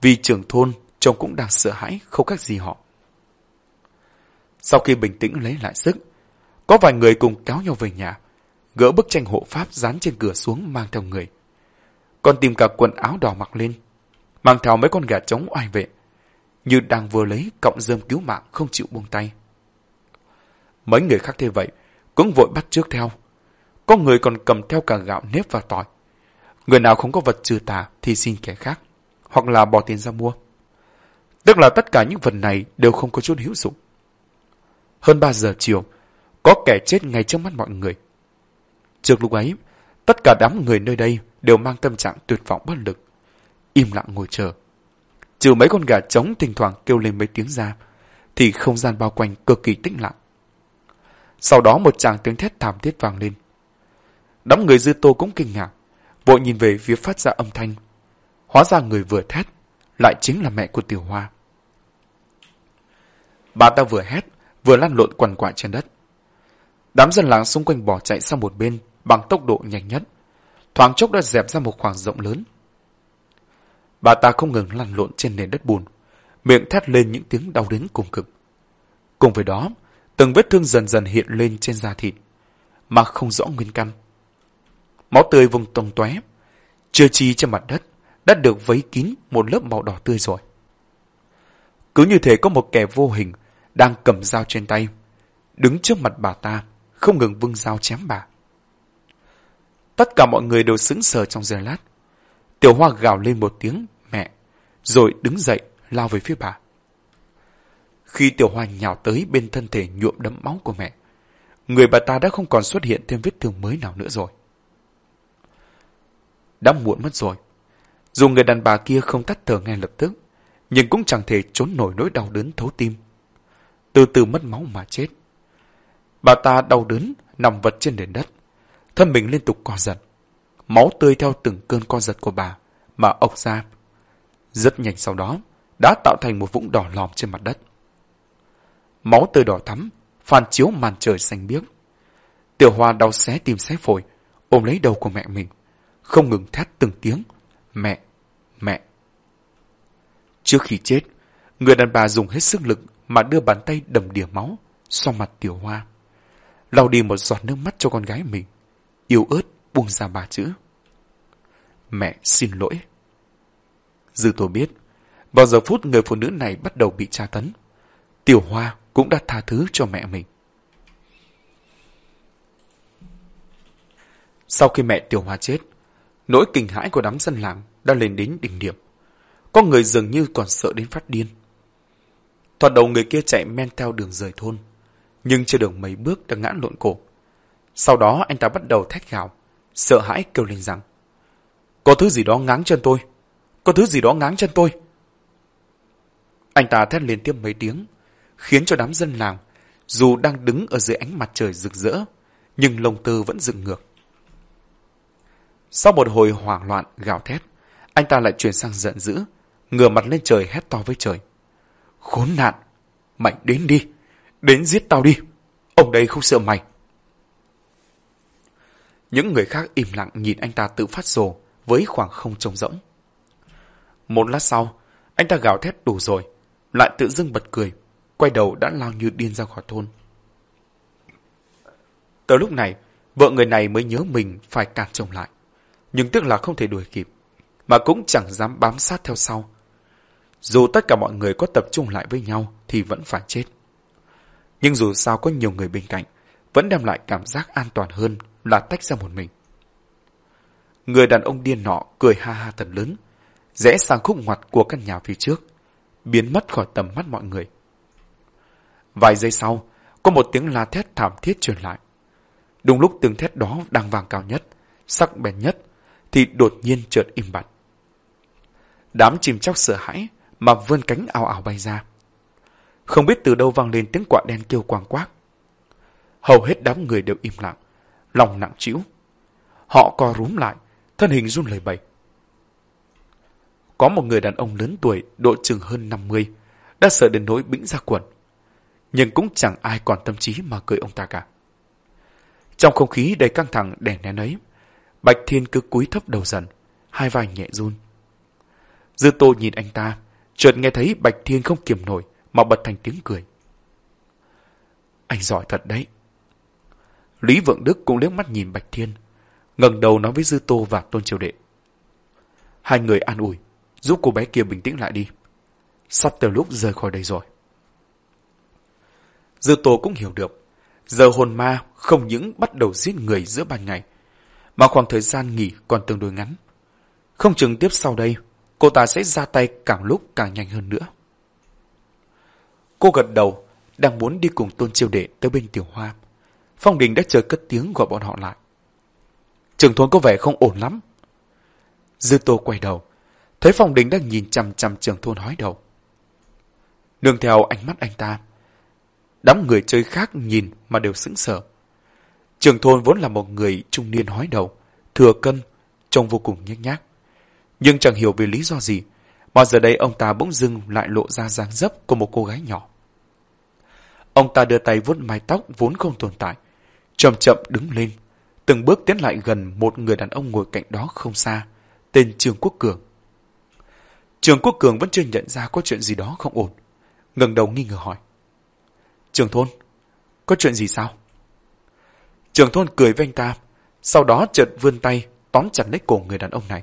Vì trưởng thôn trông cũng đang sợ hãi không khác gì họ. Sau khi bình tĩnh lấy lại sức, có vài người cùng kéo nhau về nhà, gỡ bức tranh hộ pháp dán trên cửa xuống mang theo người. Còn tìm cả quần áo đỏ mặc lên, mang theo mấy con gà trống oai vệ, như đang vừa lấy cọng rơm cứu mạng không chịu buông tay. Mấy người khác thế vậy, cũng vội bắt trước theo. Có người còn cầm theo cả gạo nếp và tỏi. Người nào không có vật trừ tà thì xin kẻ khác, hoặc là bỏ tiền ra mua. Tức là tất cả những vật này đều không có chút hữu dụng. Hơn 3 giờ chiều, có kẻ chết ngay trước mắt mọi người. Trước lúc ấy, tất cả đám người nơi đây đều mang tâm trạng tuyệt vọng bất lực. Im lặng ngồi chờ. Trừ mấy con gà trống thỉnh thoảng kêu lên mấy tiếng ra, thì không gian bao quanh cực kỳ tĩnh lặng. Sau đó một tràng tiếng thét thảm thiết vang lên. Đám người dư tô cũng kinh ngạc, vội nhìn về phía phát ra âm thanh. Hóa ra người vừa thét, lại chính là mẹ của Tiểu Hoa. Bà ta vừa hét, vừa lăn lộn quằn quại trên đất. Đám dân làng xung quanh bỏ chạy sang một bên bằng tốc độ nhanh nhất. thoáng chốc đã dẹp ra một khoảng rộng lớn. Bà ta không ngừng lăn lộn trên nền đất bùn, miệng thét lên những tiếng đau đớn cùng cực. Cùng với đó, từng vết thương dần dần hiện lên trên da thịt, mà không rõ nguyên căn. Máu tươi vùng tông tóe, chưa chi trên mặt đất đã được vấy kín một lớp màu đỏ tươi rồi. Cứ như thể có một kẻ vô hình đang cầm dao trên tay, đứng trước mặt bà ta, không ngừng vung dao chém bà. Tất cả mọi người đều sững sờ trong giây lát. Tiểu Hoa gào lên một tiếng, mẹ, rồi đứng dậy, lao về phía bà. Khi Tiểu Hoa nhào tới bên thân thể nhuộm đẫm máu của mẹ, người bà ta đã không còn xuất hiện thêm vết thương mới nào nữa rồi. Đã muộn mất rồi. Dù người đàn bà kia không tắt thở ngay lập tức, nhưng cũng chẳng thể trốn nổi nỗi đau đớn thấu tim. Từ từ mất máu mà chết. Bà ta đau đớn, nằm vật trên nền đất. Thân mình liên tục co giật. Máu tươi theo từng cơn co giật của bà, mà ộc ra. Rất nhanh sau đó, đã tạo thành một vũng đỏ lòm trên mặt đất. Máu tươi đỏ thắm, phản chiếu màn trời xanh biếc. Tiểu Hoa đau xé tim xé phổi, ôm lấy đầu của mẹ mình, không ngừng thét từng tiếng, mẹ, mẹ. Trước khi chết, người đàn bà dùng hết sức lực mà đưa bàn tay đầm đìa máu, xoa mặt Tiểu Hoa. lau đi một giọt nước mắt cho con gái mình, yêu ớt buông ra ba chữ. Mẹ xin lỗi. Dư tôi biết, vào giờ phút người phụ nữ này bắt đầu bị tra tấn, Tiểu Hoa cũng đã tha thứ cho mẹ mình. Sau khi mẹ Tiểu Hoa chết, nỗi kinh hãi của đám dân làng đã lên đến đỉnh điểm. Có người dường như còn sợ đến phát điên. Thoạt đầu người kia chạy men theo đường rời thôn, nhưng chưa được mấy bước đã ngã lộn cổ. Sau đó anh ta bắt đầu thét gào, sợ hãi kêu lên rằng Có thứ gì đó ngáng chân tôi, có thứ gì đó ngáng chân tôi. Anh ta thét liên tiếp mấy tiếng, khiến cho đám dân làng, dù đang đứng ở dưới ánh mặt trời rực rỡ, nhưng lông tơ vẫn dựng ngược. Sau một hồi hoảng loạn gào thét, anh ta lại chuyển sang giận dữ, ngửa mặt lên trời hét to với trời. Khốn nạn! Mày đến đi! Đến giết tao đi! Ông đây không sợ mày! Những người khác im lặng nhìn anh ta tự phát rồ với khoảng không trống rỗng. Một lát sau, anh ta gào thét đủ rồi, lại tự dưng bật cười, quay đầu đã lao như điên ra khỏi thôn. Tới lúc này, vợ người này mới nhớ mình phải cản chồng lại. Nhưng tiếc là không thể đuổi kịp, mà cũng chẳng dám bám sát theo sau. Dù tất cả mọi người có tập trung lại với nhau thì vẫn phải chết. Nhưng dù sao có nhiều người bên cạnh, vẫn đem lại cảm giác an toàn hơn là tách ra một mình. Người đàn ông điên nọ cười ha ha thật lớn, rẽ sang khúc ngoặt của căn nhà phía trước, biến mất khỏi tầm mắt mọi người. Vài giây sau, có một tiếng la thét thảm thiết truyền lại. Đúng lúc tiếng thét đó đang vang cao nhất, sắc bén nhất, thì đột nhiên chợt im bặt. Đám chim chóc sợ hãi mà vươn cánh ảo ảo bay ra. Không biết từ đâu vang lên tiếng quạ đen kêu quang quác. Hầu hết đám người đều im lặng, lòng nặng trĩu. Họ co rúm lại, thân hình run lẩy bẩy. Có một người đàn ông lớn tuổi, độ chừng hơn 50, đã sợ đến nỗi bĩnh ra quần nhưng cũng chẳng ai còn tâm trí mà cười ông ta cả. Trong không khí đầy căng thẳng đè nén ấy, Bạch Thiên cứ cúi thấp đầu dần, hai vai nhẹ run. Dư tô nhìn anh ta, chợt nghe thấy Bạch Thiên không kiềm nổi mà bật thành tiếng cười. Anh giỏi thật đấy. Lý Vượng Đức cũng liếc mắt nhìn Bạch Thiên, ngẩng đầu nói với Dư Tô và Tôn Triều Đệ. Hai người an ủi, giúp cô bé kia bình tĩnh lại đi. Sắp từ lúc rời khỏi đây rồi. Dư Tô cũng hiểu được, giờ hồn ma không những bắt đầu giết người giữa ban ngày, mà khoảng thời gian nghỉ còn tương đối ngắn. Không chừng tiếp sau đây, cô ta sẽ ra tay càng lúc càng nhanh hơn nữa. Cô gật đầu, đang muốn đi cùng Tôn triều Đệ tới bên Tiểu Hoa. Phong Đình đã chờ cất tiếng gọi bọn họ lại. Trường thôn có vẻ không ổn lắm. Dư Tô quay đầu, thấy Phong Đình đang nhìn chằm chằm trường thôn hói đầu. Nương theo ánh mắt anh ta, Đám người chơi khác nhìn mà đều sững sờ. Trường thôn vốn là một người trung niên hói đầu, thừa cân, trông vô cùng nhếch nhác. Nhưng chẳng hiểu vì lý do gì, mà giờ đây ông ta bỗng dưng lại lộ ra dáng dấp của một cô gái nhỏ. Ông ta đưa tay vuốt mái tóc vốn không tồn tại, chậm chậm đứng lên, từng bước tiến lại gần một người đàn ông ngồi cạnh đó không xa, tên Trương Quốc Cường. Trương Quốc Cường vẫn chưa nhận ra có chuyện gì đó không ổn, ngẩng đầu nghi ngờ hỏi. Trường thôn, có chuyện gì sao? Trường thôn cười với anh ta, sau đó chợt vươn tay tóm chặt lấy cổ người đàn ông này.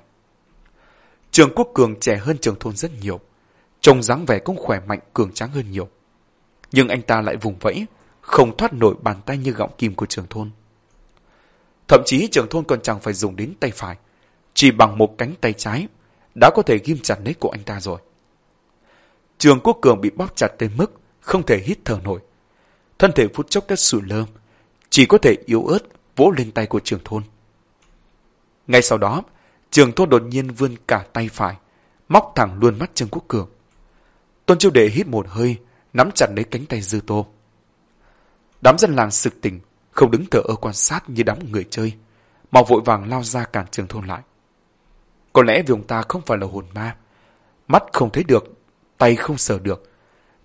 Trường Quốc Cường trẻ hơn trường thôn rất nhiều, trông dáng vẻ cũng khỏe mạnh cường tráng hơn nhiều. Nhưng anh ta lại vùng vẫy, không thoát nổi bàn tay như gọng kim của trường thôn. Thậm chí trường thôn còn chẳng phải dùng đến tay phải, chỉ bằng một cánh tay trái đã có thể ghim chặt lấy của anh ta rồi. Trường Quốc Cường bị bóp chặt tới mức không thể hít thở nổi. Thân thể phút chốc đã sụi lơm, chỉ có thể yếu ớt vỗ lên tay của trường thôn. Ngay sau đó, trường thôn đột nhiên vươn cả tay phải, móc thẳng luôn mắt Trương Quốc Cường. Tôn Chiêu Đệ hít một hơi, nắm chặt lấy cánh tay Dư Tô. Đám dân làng sực tỉnh, không đứng thờ ơ quan sát như đám người chơi, mà vội vàng lao ra cản trường thôn lại. Có lẽ vì ông ta không phải là hồn ma, mắt không thấy được, tay không sờ được,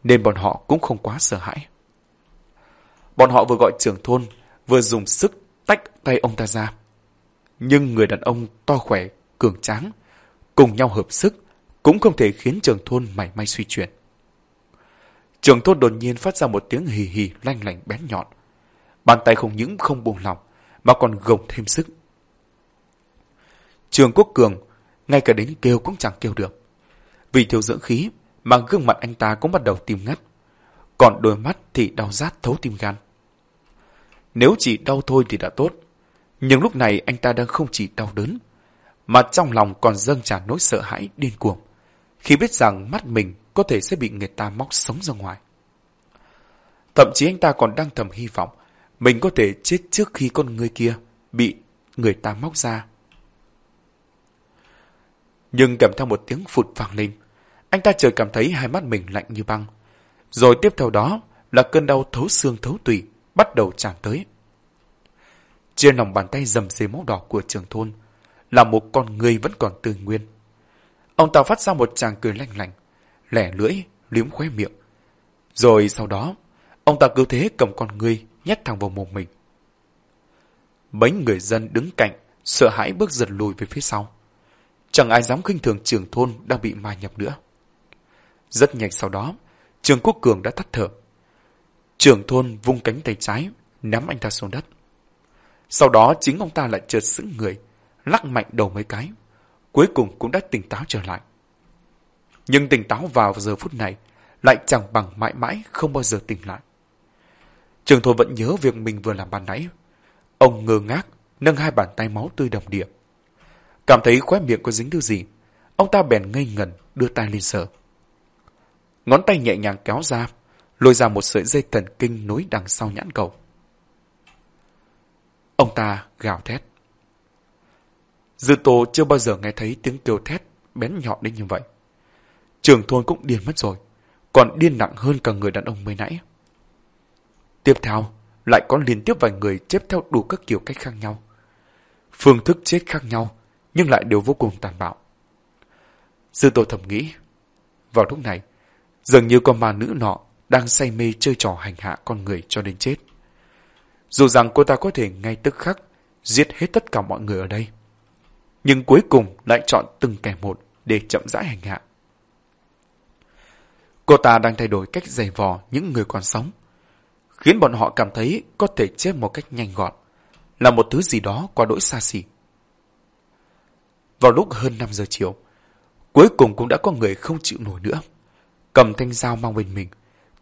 nên bọn họ cũng không quá sợ hãi. Bọn họ vừa gọi trưởng thôn, vừa dùng sức tách tay ông ta ra. Nhưng người đàn ông to khỏe, cường tráng, cùng nhau hợp sức, cũng không thể khiến trường thôn mảy may suy chuyển. Trường thốt đột nhiên phát ra một tiếng hì hì lanh lảnh bén nhọn. Bàn tay không những không buông lỏng, mà còn gồng thêm sức. Trường Quốc Cường, ngay cả đến kêu cũng chẳng kêu được. Vì thiếu dưỡng khí, mà gương mặt anh ta cũng bắt đầu tim ngắt. Còn đôi mắt thì đau rát thấu tim gan. Nếu chỉ đau thôi thì đã tốt. Nhưng lúc này anh ta đang không chỉ đau đớn, mà trong lòng còn dâng tràn nỗi sợ hãi điên cuồng, khi biết rằng mắt mình có thể sẽ bị người ta móc sống ra ngoài. Thậm chí anh ta còn đang thầm hy vọng mình có thể chết trước khi con người kia bị người ta móc ra. Nhưng kèm theo một tiếng phụt vang lên, anh ta chợt cảm thấy hai mắt mình lạnh như băng. Rồi tiếp theo đó là cơn đau thấu xương thấu tủy bắt đầu tràn tới. Trên lòng bàn tay dầm dề máu đỏ của trường thôn là một con người vẫn còn tươi nguyên. Ông ta phát ra một tràng cười lanh lành, lẻ lưỡi, liếm khóe miệng. Rồi sau đó, ông ta cứ thế cầm con người nhét thẳng vào mồm mình. Mấy người dân đứng cạnh, sợ hãi bước giật lùi về phía sau. Chẳng ai dám khinh thường trường thôn đang bị ma nhập nữa. Rất nhanh sau đó, trường quốc cường đã thắt thở. Trường thôn vung cánh tay trái, nắm anh ta xuống đất. Sau đó chính ông ta lại chợt sững người, lắc mạnh đầu mấy cái. Cuối cùng cũng đã tỉnh táo trở lại. Nhưng tỉnh táo vào giờ phút này lại chẳng bằng mãi mãi không bao giờ tỉnh lại. Trường thôi vẫn nhớ việc mình vừa làm ban nãy. Ông ngơ ngác, nâng hai bàn tay máu tươi đầm địa. Cảm thấy khóe miệng có dính thứ gì, ông ta bèn ngây ngần đưa tay lên sờ. Ngón tay nhẹ nhàng kéo ra, lôi ra một sợi dây thần kinh nối đằng sau nhãn cầu. Ông ta gào thét. Dư Tô chưa bao giờ nghe thấy tiếng kêu thét bén nhọn đến như vậy. Trường thôn cũng điên mất rồi, còn điên nặng hơn cả người đàn ông mới nãy. Tiếp theo, lại có liên tiếp vài người chép theo đủ các kiểu cách khác nhau. Phương thức chết khác nhau, nhưng lại đều vô cùng tàn bạo. sư tổ thầm nghĩ. Vào lúc này, dường như con ma nữ nọ đang say mê chơi trò hành hạ con người cho đến chết. Dù rằng cô ta có thể ngay tức khắc giết hết tất cả mọi người ở đây. Nhưng cuối cùng lại chọn từng kẻ một để chậm rãi hành hạ. Cô ta đang thay đổi cách giày vò những người còn sống, khiến bọn họ cảm thấy có thể chết một cách nhanh gọn, là một thứ gì đó quá đỗi xa xỉ. Vào lúc hơn 5 giờ chiều, cuối cùng cũng đã có người không chịu nổi nữa, cầm thanh dao mang bên mình,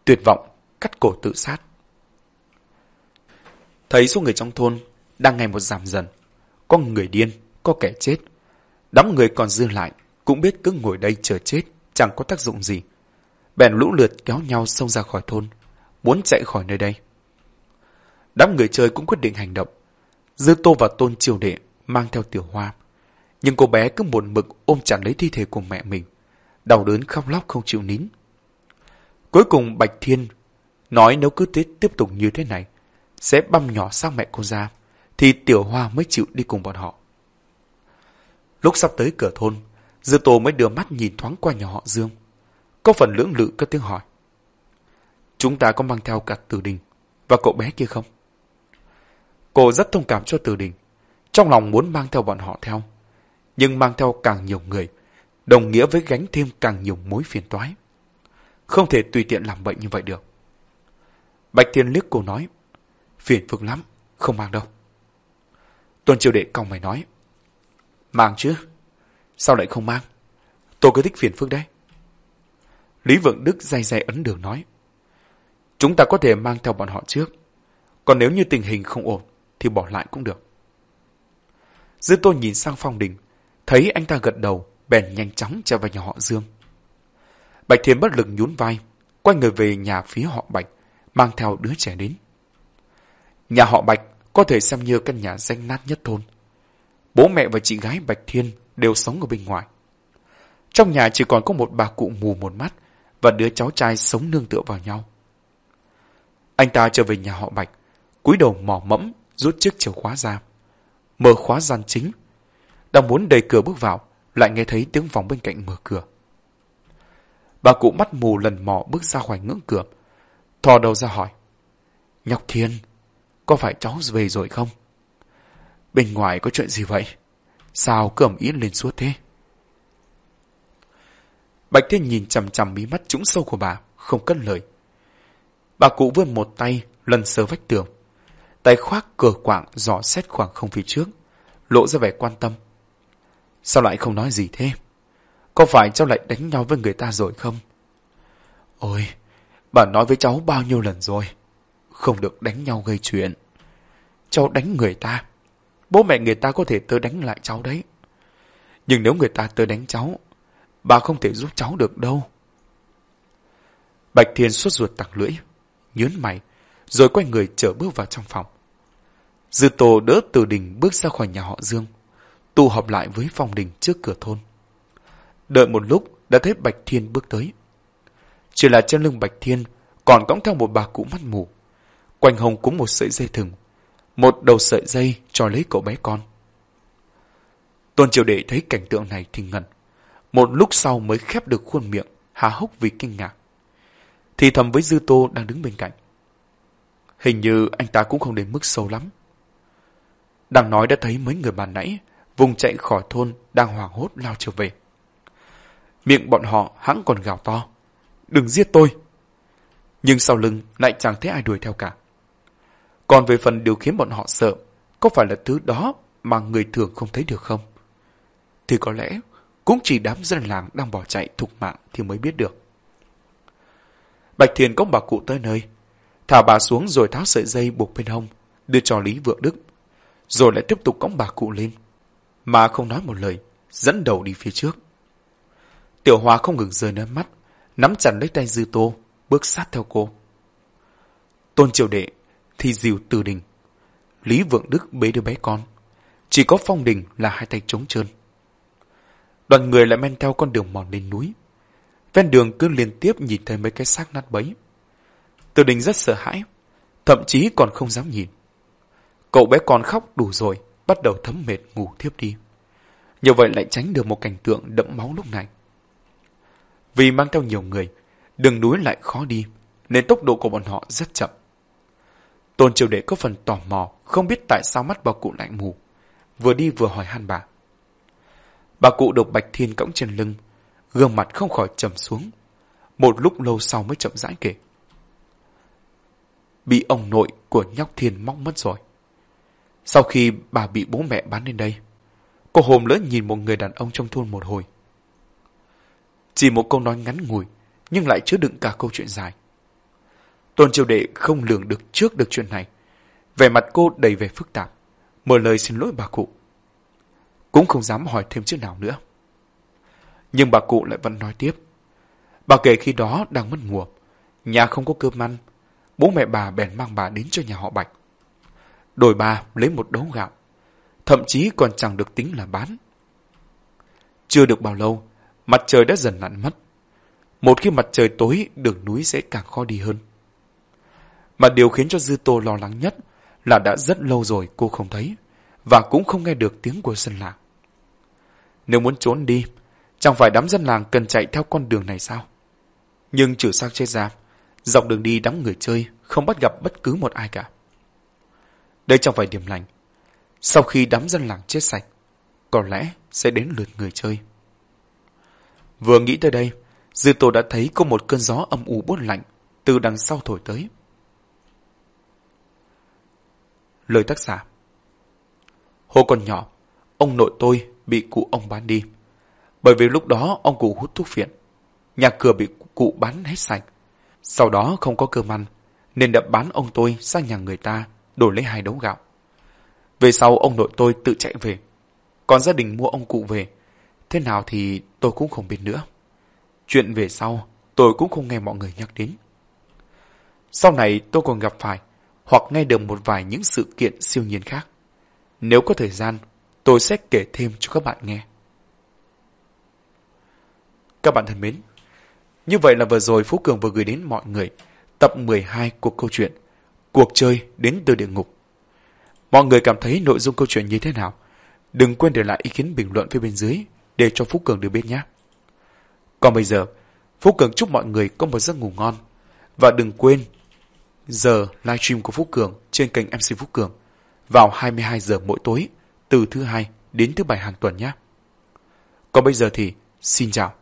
tuyệt vọng cắt cổ tự sát. Thấy số người trong thôn đang ngày một giảm dần. Có người điên, có kẻ chết. Đám người còn dư lại cũng biết cứ ngồi đây chờ chết chẳng có tác dụng gì. Bèn lũ lượt kéo nhau xông ra khỏi thôn, muốn chạy khỏi nơi đây. Đám người chơi cũng quyết định hành động. Dư Tô và Tôn Triều Đệ mang theo tiểu hoa. Nhưng cô bé cứ buồn mực ôm chặt lấy thi thể của mẹ mình. Đau đớn khóc lóc không chịu nín. Cuối cùng Bạch Thiên nói nếu cứ tiếp tiếp tục như thế này, sẽ băm nhỏ sang mẹ cô ra, thì Tiểu Hoa mới chịu đi cùng bọn họ. Lúc sắp tới cửa thôn, Dư Tô mới đưa mắt nhìn thoáng qua nhà họ Dương. Có phần lưỡng lự cất tiếng hỏi. Chúng ta có mang theo cả Từ Đình và cậu bé kia không? Cô rất thông cảm cho Từ Đình, trong lòng muốn mang theo bọn họ theo. Nhưng mang theo càng nhiều người, đồng nghĩa với gánh thêm càng nhiều mối phiền toái. Không thể tùy tiện làm bệnh như vậy được. Bạch Thiên liếc cô nói, phiền phức lắm, không mang đâu. Tuần Triều Đệ cong mày nói, mang chứ, sao lại không mang? Tôi cứ thích phiền phức đấy. Lý Vượng Đức day day ấn đường nói, chúng ta có thể mang theo bọn họ trước, còn nếu như tình hình không ổn thì bỏ lại cũng được. Dư Tô nhìn sang Phong Đình, thấy anh ta gật đầu, bèn nhanh chóng trở vào nhà họ Dương. Bạch Thiên bất lực nhún vai, quay người về nhà phía họ Bạch, mang theo đứa trẻ đến. Nhà họ Bạch có thể xem như căn nhà danh nát nhất thôn. Bố mẹ và chị gái Bạch Thiên đều sống ở bên ngoài. Trong nhà chỉ còn có một bà cụ mù một mắt và đứa cháu trai sống nương tựa vào nhau. Anh ta trở về nhà họ Bạch, cúi đầu mò mẫm rút chiếc chìa khóa ra. Mở khóa gian chính. Đang muốn đẩy cửa bước vào, lại nghe thấy tiếng vòng bên cạnh mở cửa. Bà cụ mắt mù lần mò bước ra khỏi ngưỡng cửa, thò đầu ra hỏi. Nhọc Thiên, có phải cháu về rồi không? Bên ngoài có chuyện gì vậy? Sao cứ ẩm ý lên suốt thế? Bạch Thiên nhìn chằm chằm mí mắt trũng sâu của bà, không cất lời. Bà cụ vươn một tay, lần sờ vách tường. Tay khoác cờ quạng dò xét khoảng không phía trước, lộ ra vẻ quan tâm. Sao lại không nói gì thế? Có phải cháu lại đánh nhau với người ta rồi không? Ôi, bà nói với cháu bao nhiêu lần rồi. Không được đánh nhau gây chuyện. Cháu đánh người ta. Bố mẹ người ta có thể tới đánh lại cháu đấy. Nhưng nếu người ta tới đánh cháu, bà không thể giúp cháu được đâu. Bạch Thiên suốt ruột tặng lưỡi, nhớn mày, rồi quay người trở bước vào trong phòng. Dư Tô đỡ từ đình bước ra khỏi nhà họ Dương, tụ họp lại với phòng đình trước cửa thôn. Đợi một lúc đã thấy Bạch Thiên bước tới. Chỉ là trên lưng Bạch Thiên còn cõng theo một bà cụ mắt mù. Quanh hồng cũng một sợi dây thừng. Một đầu sợi dây cho lấy cậu bé con. Tôn Triều Đệ thấy cảnh tượng này thì ngẩn. Một lúc sau mới khép được khuôn miệng, há hốc vì kinh ngạc. Thì thầm với Dư Tô đang đứng bên cạnh. Hình như anh ta cũng không đến mức sâu lắm. Đang nói đã thấy mấy người bàn nãy, vùng chạy khỏi thôn đang hoảng hốt lao trở về. Miệng bọn họ hãng còn gào to. Đừng giết tôi! Nhưng sau lưng lại chẳng thấy ai đuổi theo cả. Còn về phần điều khiến bọn họ sợ, có phải là thứ đó mà người thường không thấy được không? Thì có lẽ cũng chỉ đám dân làng đang bỏ chạy thục mạng thì mới biết được. Bạch Thiền có bà cụ tới nơi, thả bà xuống rồi tháo sợi dây buộc bên hông, đưa cho Lý Vượng Đức, rồi lại tiếp tục cõng bà cụ lên, mà không nói một lời, dẫn đầu đi phía trước. Tiểu Hoa không ngừng rơi nước mắt, nắm chặt lấy tay Dư Tô, bước sát theo cô. Tôn Triều Đệ thì dìu từ đình. Lý Vượng Đức bế đứa bé con. Chỉ có Phong Đình là hai tay trống trơn. Đoàn người lại men theo con đường mòn lên núi. Ven đường cứ liên tiếp nhìn thấy mấy cái xác nát bấy. Từ đình rất sợ hãi, thậm chí còn không dám nhìn. Cậu bé con khóc đủ rồi, bắt đầu thấm mệt ngủ thiếp đi. Như vậy lại tránh được một cảnh tượng đẫm máu lúc này. Vì mang theo nhiều người, đường núi lại khó đi, nên tốc độ của bọn họ rất chậm. Tôn Triều Đệ có phần tò mò, không biết tại sao mắt bà cụ lại mù. Vừa đi vừa hỏi han bà. Bà cụ được Bạch Thiên cõng trên lưng, gương mặt không khỏi trầm xuống. Một lúc lâu sau mới chậm rãi kể. Bị ông nội của nhóc Thiên móc mất rồi. Sau khi bà bị bố mẹ bán lên đây, cô hồn lớn nhìn một người đàn ông trong thôn một hồi. Chỉ một câu nói ngắn ngủi, nhưng lại chứa đựng cả câu chuyện dài. Tôn Triều Đệ không lường được trước được chuyện này. Vẻ mặt cô đầy vẻ phức tạp, mở lời xin lỗi bà cụ. Cũng không dám hỏi thêm chữ nào nữa. Nhưng bà cụ lại vẫn nói tiếp. Bà kể khi đó đang mất mùa, nhà không có cơm ăn, bố mẹ bà bèn mang bà đến cho nhà họ Bạch. Đổi bà lấy một đấu gạo, thậm chí còn chẳng được tính là bán. Chưa được bao lâu, mặt trời đã dần lặn mất. Một khi mặt trời tối, đường núi sẽ càng khó đi hơn. Mà điều khiến cho Dư Tô lo lắng nhất là đã rất lâu rồi cô không thấy, và cũng không nghe được tiếng của dân làng. Nếu muốn trốn đi, chẳng phải đám dân làng cần chạy theo con đường này sao? Nhưng trừ sang chết ra, dọc đường đi đám người chơi không bắt gặp bất cứ một ai cả. Đây chẳng phải điểm lành. Sau khi đám dân làng chết sạch, có lẽ sẽ đến lượt người chơi. Vừa nghĩ tới đây, Dư Tô đã thấy có một cơn gió âm u buốt lạnh từ đằng sau thổi tới. Lời tác giả Hồi còn nhỏ, ông nội tôi bị cụ ông bán đi. Bởi vì lúc đó ông cụ hút thuốc phiện. Nhà cửa bị cụ bán hết sạch. Sau đó không có cơm ăn, nên đã bán ông tôi sang nhà người ta đổi lấy hai đấu gạo. Về sau ông nội tôi tự chạy về. Còn gia đình mua ông cụ về. Thế nào thì tôi cũng không biết nữa. Chuyện về sau, tôi cũng không nghe mọi người nhắc đến. Sau này tôi còn gặp phải hoặc nghe được một vài những sự kiện siêu nhiên khác. Nếu có thời gian, tôi sẽ kể thêm cho các bạn nghe. Các bạn thân mến, như vậy là vừa rồi Phú Cường vừa gửi đến mọi người tập 12 của câu chuyện Cuộc chơi đến từ địa ngục. Mọi người cảm thấy nội dung câu chuyện như thế nào? Đừng quên để lại ý kiến bình luận phía bên dưới để cho Phú Cường được biết nhé. Còn bây giờ, Phú Cường chúc mọi người có một giấc ngủ ngon. Và đừng quên giờ livestream của Phú Cường trên kênh MC Phú Cường vào 22 giờ mỗi tối từ thứ hai đến thứ bảy hàng tuần nhé. Còn bây giờ thì xin chào.